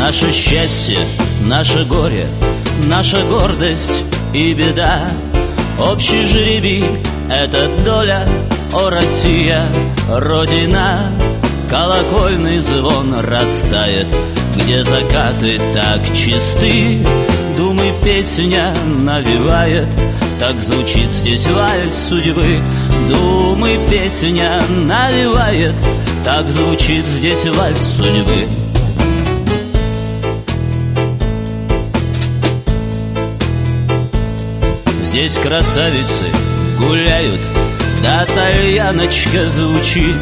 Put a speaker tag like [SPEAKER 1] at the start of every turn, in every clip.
[SPEAKER 1] Наше счастье, наше горе, наша гордость и беда. Общий жребий — это доля, о Россия, Родина. Колокольный звон растает, где закаты так чисты. Думы песня навевает, так звучит здесь вальс судьбы. Думы песня навевает, так звучит здесь вальс судьбы Здесь красавицы гуляют, да тальяночка звучит.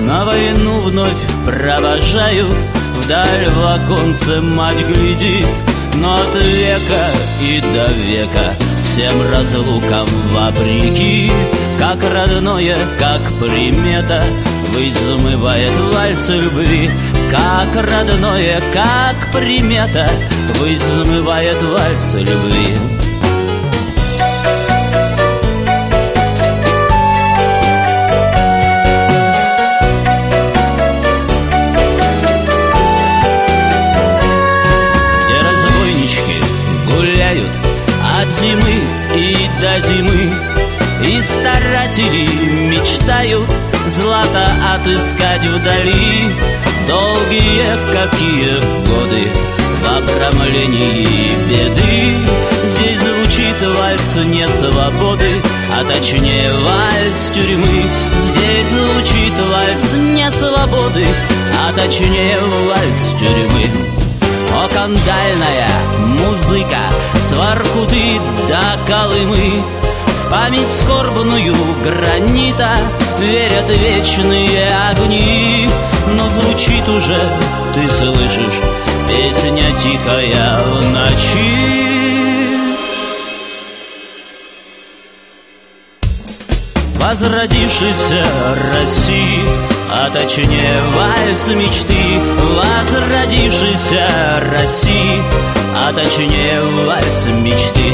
[SPEAKER 1] На войну вновь провожают, вдаль в оконце мать глядит. Но от века и до века всем разлукам вопреки. Как родное, как примета Взмывает вальс любви Как родное, как примета Взмывает вальс любви старатели мечтают злато отыскать вдали. Долгие какие годы в обрамлении беды. Здесь звучит вальс не свободы, а точнее вальс тюрьмы. Здесь звучит вальс не свободы, а точнее вальс тюрьмы. О, кандальная музыка С Воркуты до Колымы память скорбную гранита Верят вечные огни. Но звучит уже, ты слышишь Песня тихая в ночи. Возродившейся России а точнее вальс мечты. Возродившейся России А точнее вальс мечты